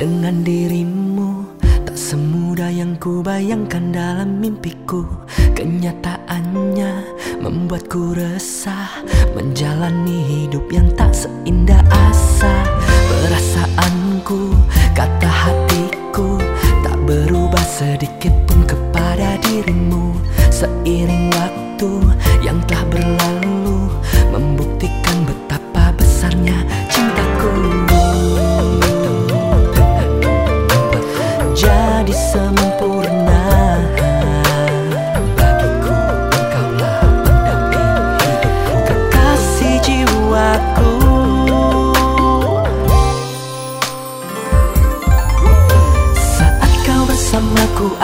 dengan dirimu Tak semudah yang ku bayangkan dalam mimpiku. Kenyataannya membuatku resah Menjalani hidup yang tak seindah asa. Perasaanku, kata hatiku Tak berubah sedikit pun kepada dirimu. Seiring waktu yang telah berlalu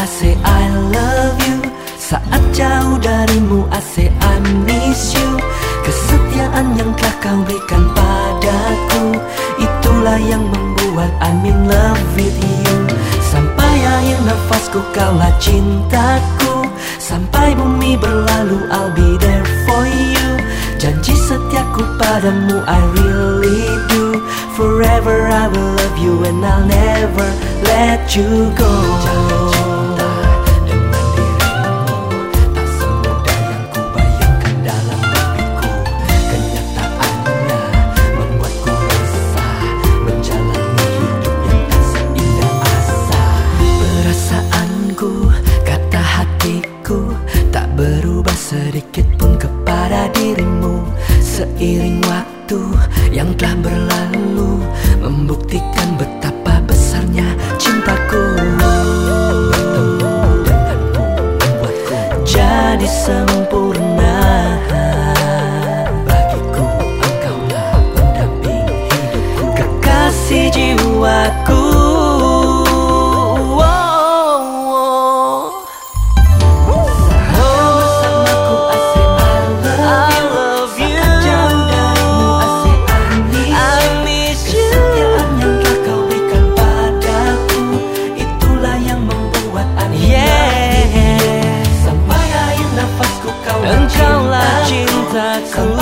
Say I love you. Saat jauh darimu I say I miss you. Kesetiaan yang telah kau berikan padaku Itulah yang membuat I'm in love with you. Sampai akhir nafasku kaulah cintaku. Sampai bumi berlalu I'll be there for you. Janji setiaku padamu I really do. Forever I will love you and I'll never let you go kepada dirimu Seiring waktu yang telah berlalu Membuktikan betapa besarnya cintaku. Jadi sempurna cintaku